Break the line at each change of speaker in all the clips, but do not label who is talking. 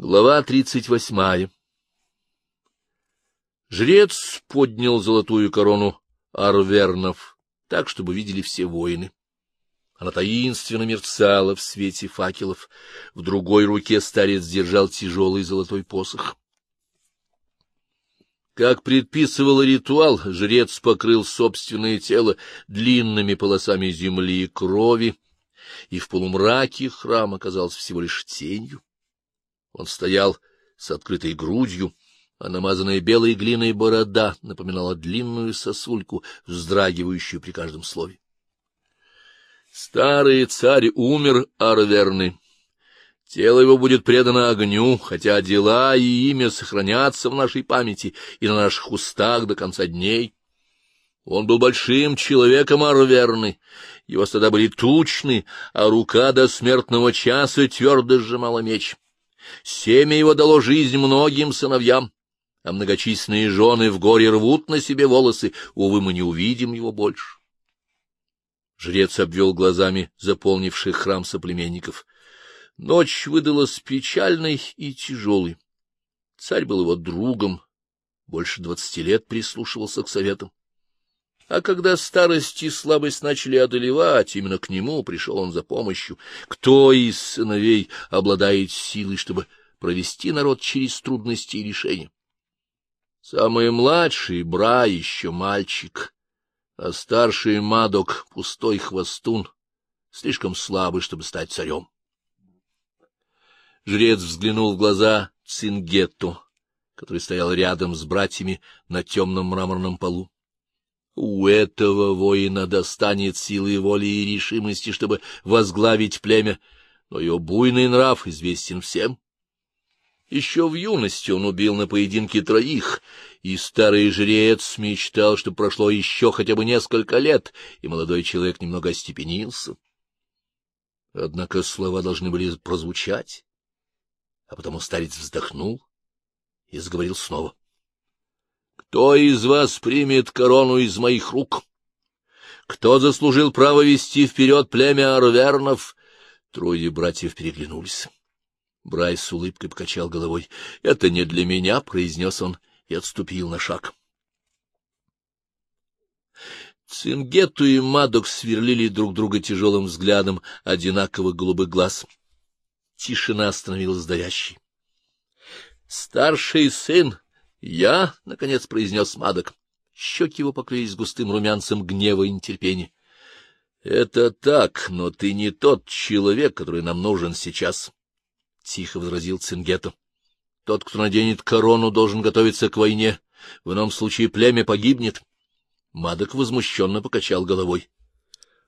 Глава тридцать восьмая Жрец поднял золотую корону Арвернов так, чтобы видели все воины. Она таинственно мерцала в свете факелов. В другой руке старец держал тяжелый золотой посох. Как предписывал ритуал, жрец покрыл собственное тело длинными полосами земли и крови, и в полумраке храм оказался всего лишь тенью. Он стоял с открытой грудью, а намазанная белой глиной борода напоминала длинную сосульку, вздрагивающую при каждом слове. Старый царь умер, Арверны. Тело его будет предано огню, хотя дела и имя сохранятся в нашей памяти и на наших устах до конца дней. Он был большим человеком Арверны, его стада были тучны, а рука до смертного часа твердо сжимала меч. Семя его дало жизнь многим сыновьям, а многочисленные жены в горе рвут на себе волосы, увы, мы не увидим его больше. Жрец обвел глазами заполнивших храм соплеменников. Ночь выдалась печальной и тяжелой. Царь был его другом, больше двадцати лет прислушивался к советам. А когда старость и слабость начали одолевать, именно к нему пришел он за помощью. Кто из сыновей обладает силой, чтобы провести народ через трудности и решения? Самый младший, Бра, еще мальчик, а старший Мадок — пустой хвостун, слишком слабый, чтобы стать царем. Жрец взглянул в глаза Цингетту, который стоял рядом с братьями на темном мраморном полу. У этого воина достанет силы воли и решимости, чтобы возглавить племя, но его буйный нрав известен всем. Еще в юности он убил на поединке троих, и старый жрец мечтал, что прошло еще хотя бы несколько лет, и молодой человек немного остепенился. Однако слова должны были прозвучать, а потому старец вздохнул и заговорил снова. Кто из вас примет корону из моих рук? Кто заслужил право вести вперед племя Арвернов? Трое братьев переглянулись. Брайс с улыбкой покачал головой. — Это не для меня, — произнес он и отступил на шаг. Цингету и Мадок сверлили друг друга тяжелым взглядом одинаковых голубых глаз. Тишина становилась давящей. Старший сын я, — наконец произнес Мадок. Щеки его покрылись густым румянцем гнева и нетерпения. — Это так, но ты не тот человек, который нам нужен сейчас, — тихо возразил Цингету. — Тот, кто наденет корону, должен готовиться к войне. В ином случае племя погибнет. Мадок возмущенно покачал головой.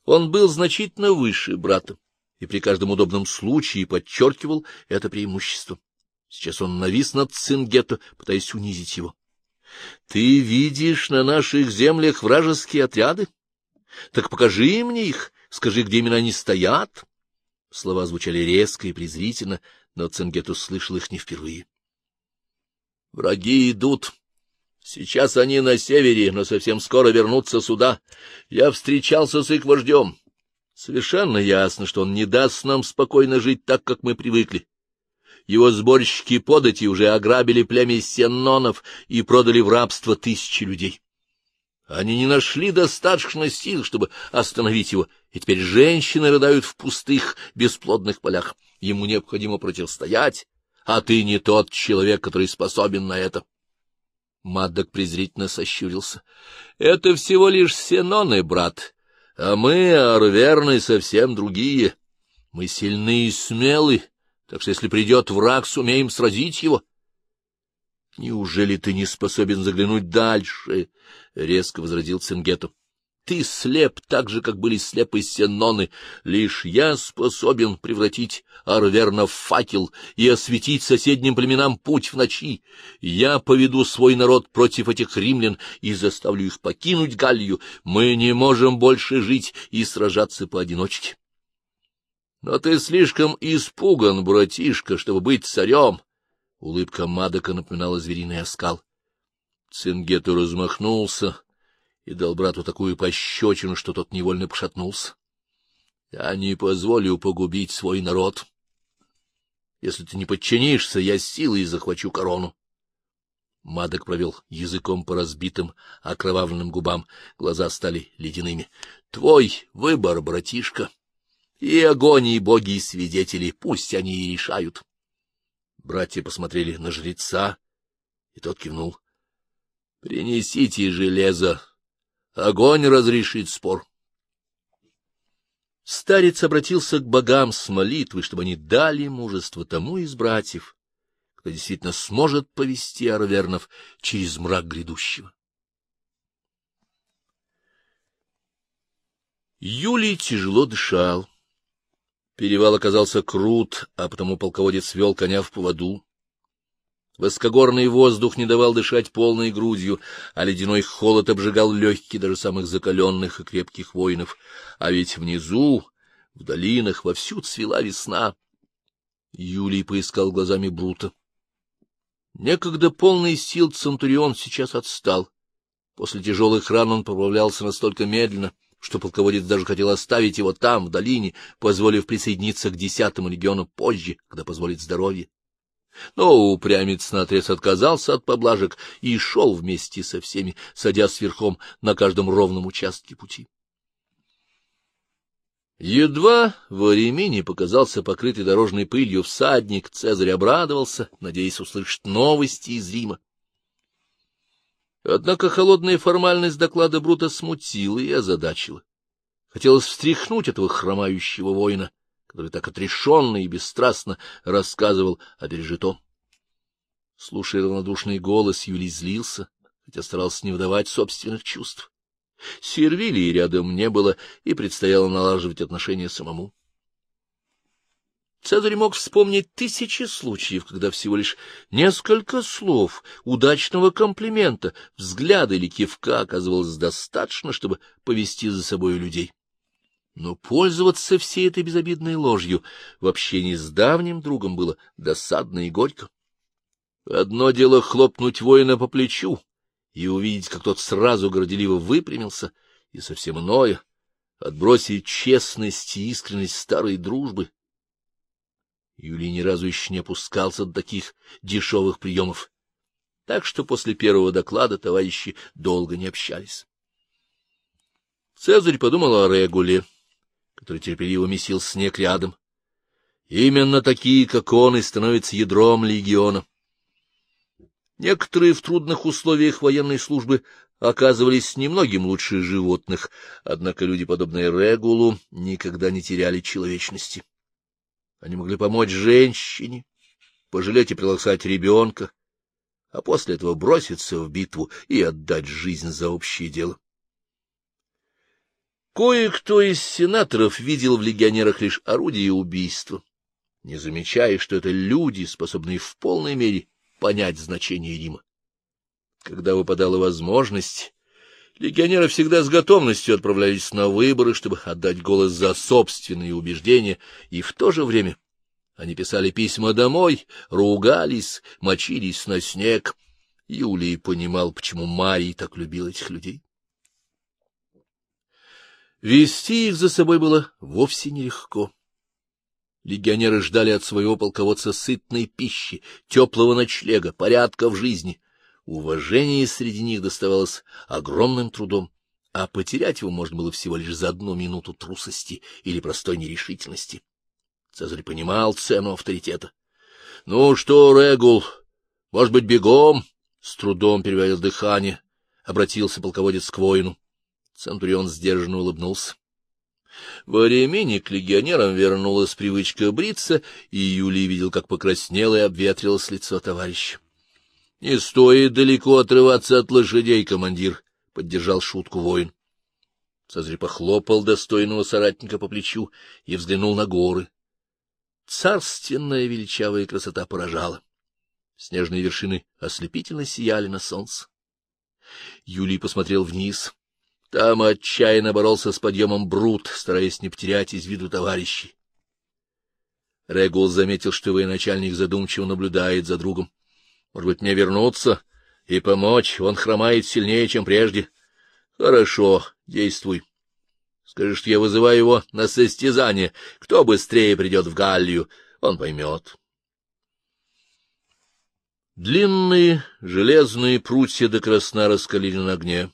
Он был значительно выше брата и при каждом удобном случае подчеркивал это преимущество. Сейчас он навис над Цингетто, пытаясь унизить его. — Ты видишь на наших землях вражеские отряды? Так покажи мне их, скажи, где именно они стоят. Слова звучали резко и презрительно, но Цингет услышал их не впервые. — Враги идут. Сейчас они на севере, но совсем скоро вернутся сюда. Я встречался с их вождем. Совершенно ясно, что он не даст нам спокойно жить так, как мы привыкли. Его сборщики подати уже ограбили племя сеннонов и продали в рабство тысячи людей. Они не нашли достаточно сил, чтобы остановить его, и теперь женщины рыдают в пустых, бесплодных полях. Ему необходимо противостоять, а ты не тот человек, который способен на это. Маддок презрительно сощурился. — Это всего лишь сеноны, брат, а мы, арверны, совсем другие. Мы сильны и смелы, так что если придет враг, сумеем сразить его. — Неужели ты не способен заглянуть дальше? — резко возразил Цингету. — Ты слеп так же, как были слепы сеноны. Лишь я способен превратить Арверна в факел и осветить соседним племенам путь в ночи. Я поведу свой народ против этих римлян и заставлю их покинуть Галлию. Мы не можем больше жить и сражаться поодиночке. Но ты слишком испуган, братишка, чтобы быть царем. Улыбка Мадока напоминала звериный оскал. Цингету размахнулся и дал брату такую пощечину, что тот невольно пошатнулся. Я не позволю погубить свой народ. Если ты не подчинишься, я силой захвачу корону. Мадок провел языком по разбитым, окровавленным губам. Глаза стали ледяными. — Твой выбор, братишка. И огонь, и боги, и свидетели, пусть они и решают. Братья посмотрели на жреца, и тот кивнул. — Принесите железо. Огонь разрешит спор. Старец обратился к богам с молитвой, чтобы они дали мужество тому из братьев, кто действительно сможет повести Арвернов через мрак грядущего. Юлий тяжело дышал. Перевал оказался крут, а потому полководец вел коня в поводу. Воскогорный воздух не давал дышать полной грудью, а ледяной холод обжигал легкие даже самых закаленных и крепких воинов. А ведь внизу, в долинах, вовсю цвела весна. Юлий поискал глазами Брута. Некогда полный сил Центурион сейчас отстал. После тяжелых ран он поправлялся настолько медленно, что полководец даже хотел оставить его там, в долине, позволив присоединиться к десятому легиону позже, когда позволит здоровье. Но упрямец наотрез отказался от поблажек и шел вместе со всеми, садясь верхом на каждом ровном участке пути. Едва в Аремине показался покрытый дорожной пылью всадник, Цезарь обрадовался, надеясь услышать новости из Рима. Однако холодная формальность доклада Брута смутила и озадачила. Хотелось встряхнуть этого хромающего воина, который так отрешенно и бесстрастно рассказывал о пережитом. Слушая равнодушный голос, Юлий злился, хотя старался не вдавать собственных чувств. Сервилии рядом не было, и предстояло налаживать отношения самому. Цезарь мог вспомнить тысячи случаев, когда всего лишь несколько слов, удачного комплимента, взгляда или кивка оказывалось достаточно, чтобы повести за собой людей. Но пользоваться всей этой безобидной ложью в общении с давним другом было досадно и горько. Одно дело хлопнуть воина по плечу, и увидеть, как тот сразу горделиво выпрямился, и совсем иное — отбросить честность и искренность старой дружбы. Юлий ни разу еще не опускался до таких дешевых приемов, так что после первого доклада товарищи долго не общались. Цезарь подумал о Регуле, который терпеливо месил снег рядом. Именно такие, как он, и становятся ядром легиона. Некоторые в трудных условиях военной службы оказывались немногим лучше животных, однако люди, подобные Регулу, никогда не теряли человечности. Они могли помочь женщине, пожалеть и приласкать ребенка, а после этого броситься в битву и отдать жизнь за общее дело. Кое-кто из сенаторов видел в легионерах лишь орудие убийства, не замечая, что это люди, способные в полной мере понять значение Рима. Когда выпадала возможность, легионеры всегда с готовностью отправлялись на выборы, чтобы отдать голос за собственные убеждения, и в то же время они писали письма домой, ругались, мочились на снег. Юлий понимал, почему Марий так любил этих людей. Вести их за собой было вовсе нелегко. Легионеры ждали от своего полководца сытной пищи, теплого ночлега, порядка в жизни. Уважение среди них доставалось огромным трудом, а потерять его можно было всего лишь за одну минуту трусости или простой нерешительности. Цезарь понимал цену авторитета. — Ну что, Регул, может быть, бегом? — с трудом переводил дыхание, обратился полководец к воину. Центурион сдержанно улыбнулся. В Аремине к легионерам вернулась привычка бриться, и Юлий видел, как покраснело и обветрилось лицо товарища. — Не стоит далеко отрываться от лошадей, командир, — поддержал шутку воин. Цезарь похлопал достойного соратника по плечу и взглянул на горы. Царственная величавая красота поражала. Снежные вершины ослепительно сияли на солнце. Юлий посмотрел вниз. Там отчаянно боролся с подъемом Брут, стараясь не потерять из виду товарищей. Регул заметил, что военачальник задумчиво наблюдает за другом. Может быть, мне вернуться и помочь? Он хромает сильнее, чем прежде. Хорошо, действуй. Скажи, что я вызываю его на состязание. Кто быстрее придет в Галлию, он поймет. Длинные железные прутья до красна раскалили на огне.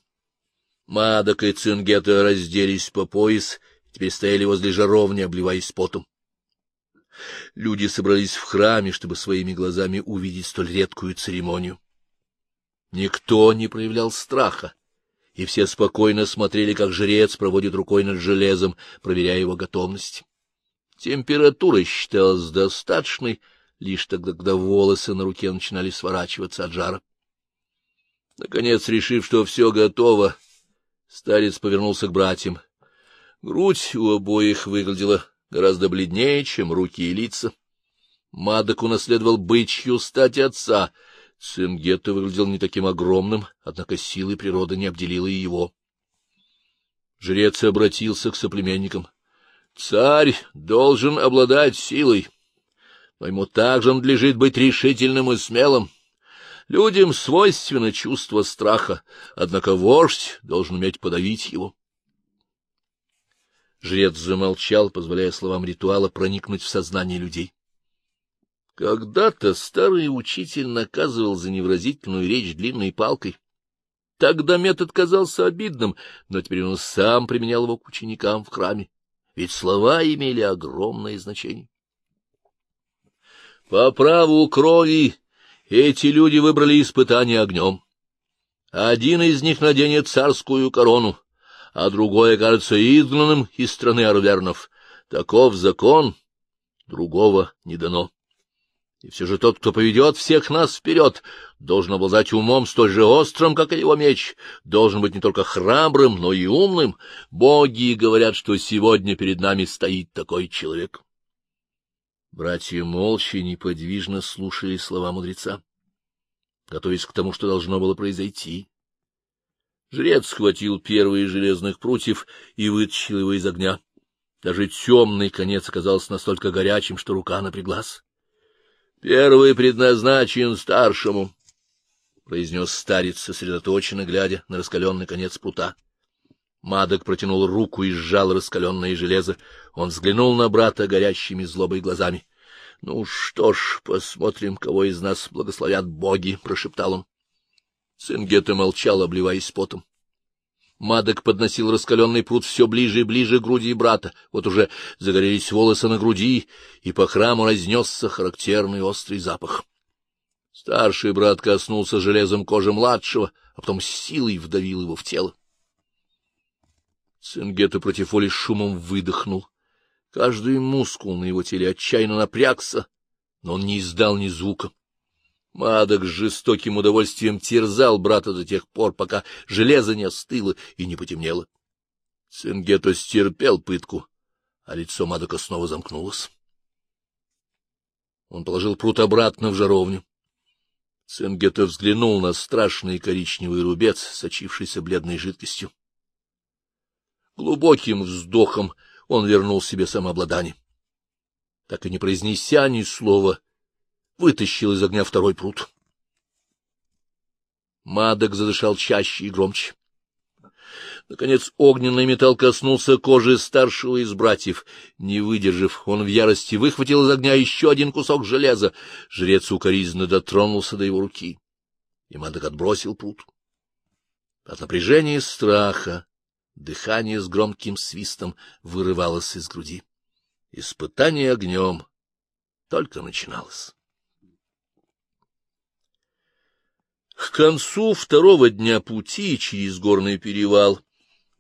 Мадок и Цингета разделись по пояс, теперь стояли возле жаровни, обливаясь потом. Люди собрались в храме, чтобы своими глазами увидеть столь редкую церемонию. Никто не проявлял страха, и все спокойно смотрели, как жрец проводит рукой над железом, проверяя его готовность. Температура считалась достаточной, лишь тогда, когда волосы на руке начинали сворачиваться от жара. Наконец, решив, что все готово, старец повернулся к братьям. Грудь у обоих выглядела гораздо бледнее, чем руки и лица. Мадок унаследовал бычью стать отца. Цингетто выглядел не таким огромным, однако силой природы не обделила и его. Жрец обратился к соплеменникам. — Царь должен обладать силой но ему также надлежит быть решительным и смелым. Людям свойственно чувство страха, однако вождь должен уметь подавить его. Жрец замолчал, позволяя словам ритуала проникнуть в сознание людей. Когда-то старый учитель наказывал за невразительную речь длинной палкой. Тогда метод казался обидным, но теперь он сам применял его к ученикам в храме, ведь слова имели огромное значение. По праву крови эти люди выбрали испытание огнем. Один из них наденет царскую корону, а другой окажется изгнанным из страны арвернов. Таков закон, другого не дано. И все же тот, кто поведет всех нас вперед, должен обладать умом столь же острым, как и его меч, должен быть не только храбрым, но и умным. Боги говорят, что сегодня перед нами стоит такой человек. Братья молча и неподвижно слушали слова мудреца, готовясь к тому, что должно было произойти. Жрец схватил первый из железных прутьев и вытащил его из огня. Даже темный конец оказался настолько горячим, что рука напряглась. — Первый предназначен старшему, — произнес старец, сосредоточенно глядя на раскаленный конец прута. Мадок протянул руку и сжал раскаленное железо. Он взглянул на брата горящими злобой глазами. — Ну что ж, посмотрим, кого из нас благословят боги, — прошептал он. Цингета молчал, обливаясь потом. Мадок подносил раскаленный пруд все ближе и ближе к груди брата. Вот уже загорелись волосы на груди, и по храму разнесся характерный острый запах. Старший брат коснулся железом кожи младшего, а потом силой вдавил его в тело. Цингета против воли шумом выдохнул. Каждый мускул на его теле отчаянно напрягся, но он не издал ни звука. Мадок с жестоким удовольствием терзал брата до тех пор, пока железо не остыло и не потемнело. Цингета стерпел пытку, а лицо Мадока снова замкнулось. Он положил пруд обратно в жаровню. Цингета взглянул на страшный коричневый рубец, сочившийся бледной жидкостью. Глубоким вздохом он вернул себе самообладание. Так и не произнеся ни слова, вытащил из огня второй пруд. Мадок задышал чаще и громче. Наконец огненный металл коснулся кожи старшего из братьев. Не выдержав, он в ярости выхватил из огня еще один кусок железа. Жрец укоризненно дотронулся до его руки, и Мадок отбросил пруд. От напряжения страха Дыхание с громким свистом вырывалось из груди. Испытание огнем только начиналось. Концу второго дня пути через горный перевал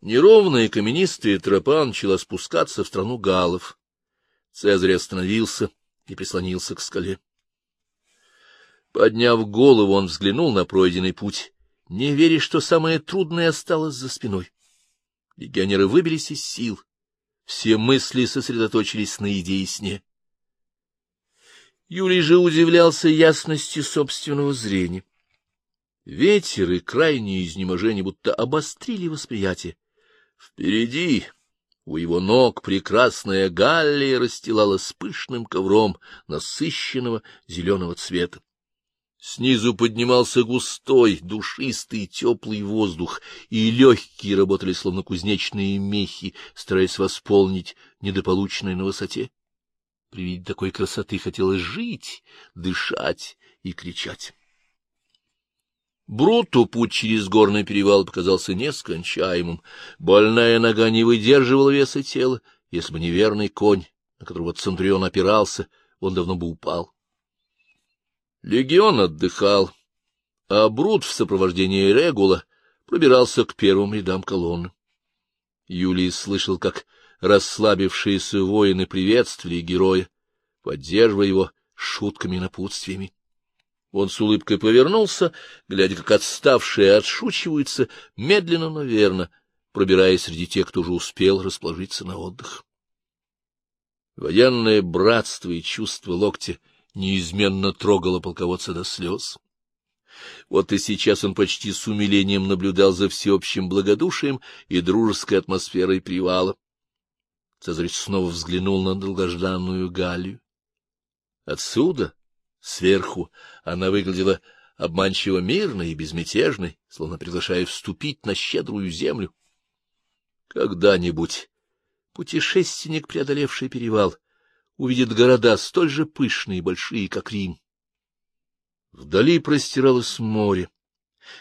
неровная каменистая тропа начала спускаться в страну галов. Цезарь остановился и прислонился к скале. Подняв голову, он взглянул на пройденный путь, не веря, что самое трудное осталось за спиной. Легионеры выбились из сил. Все мысли сосредоточились на идее сне. Юлий же удивлялся ясности собственного зрения. Ветер и крайнее изнеможение будто обострили восприятие. Впереди, у его ног, прекрасная галлия расстилалась пышным ковром насыщенного зеленого цвета. Снизу поднимался густой, душистый, теплый воздух, и легкие работали, словно кузнечные мехи, стараясь восполнить недополученное на высоте. При виде такой красоты хотелось жить, дышать и кричать. Бруту путь через горный перевал показался нескончаемым. Больная нога не выдерживала веса тела. Если бы неверный конь, на которого Центурион опирался, он давно бы упал. Легион отдыхал, а Брут в сопровождении Регула пробирался к первым рядам колонны. Юлий слышал, как расслабившиеся воины приветствовали героя, поддерживая его шутками и напутствиями. Он с улыбкой повернулся, глядя, как отставшие отшучиваются, медленно, но верно, пробираясь среди тех, кто уже успел расположиться на отдых. Военное братство и чувство локтя неизменно трогало полководца до слез. Вот и сейчас он почти с умилением наблюдал за всеобщим благодушием и дружеской атмосферой привала. Цезарь снова взглянул на долгожданную Галию. Отсюда, сверху, она выглядела обманчиво мирной и безмятежной, словно приглашая вступить на щедрую землю. Когда-нибудь путешественник, преодолевший перевал, увидит города столь же пышные и большие, как Рим. Вдали простиралось море,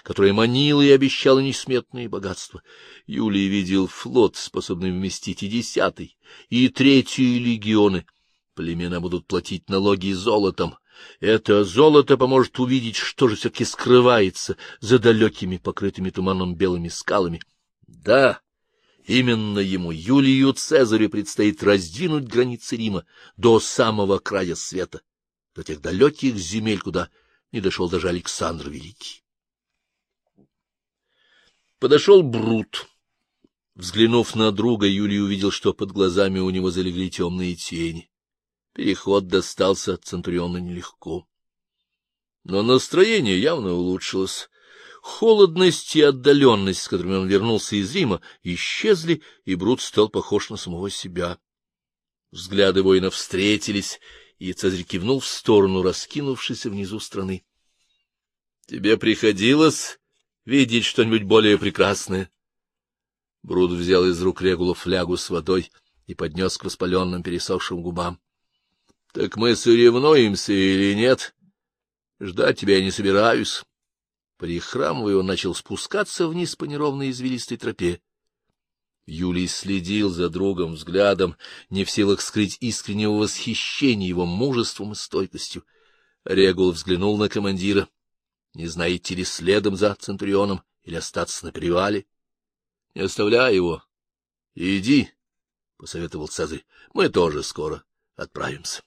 которое манило и обещало несметные богатства. Юлий видел флот, способный вместить и десятый, и третий легионы. Племена будут платить налоги золотом. Это золото поможет увидеть, что же все-таки скрывается за далекими, покрытыми туманом белыми скалами. Да, именно ему, Юлию Цезарю, предстоит раздвинуть границы Рима до самого края света, до тех далеких земель, куда не дошел даже Александр Великий. Подошел Брут. Взглянув на друга, Юлий увидел, что под глазами у него залегли темные тени. Переход достался от Центуриона нелегко. Но настроение явно улучшилось. Холодность и отдаленность, с которыми он вернулся из Рима, исчезли, и Брут стал похож на самого себя. Взгляды воинов встретились, и Цезарь кивнул в сторону раскинувшейся внизу страны. — Тебе приходилось видеть что-нибудь более прекрасное? Бруд взял из рук Регула флягу с водой и поднес к воспаленным пересохшим губам. — Так мы соревнуемся или нет? Ждать тебя я не собираюсь. Прихрамывая, он начал спускаться вниз по неровной извилистой тропе. Юлий следил за другом взглядом, не в силах скрыть искреннего восхищения его мужеством и стойкостью. Регул взглянул на командира. Не знает идти ли следом за Центурионом или остаться на привале? — Не оставляй его. — Иди, — посоветовал Цезарь, — мы тоже скоро отправимся.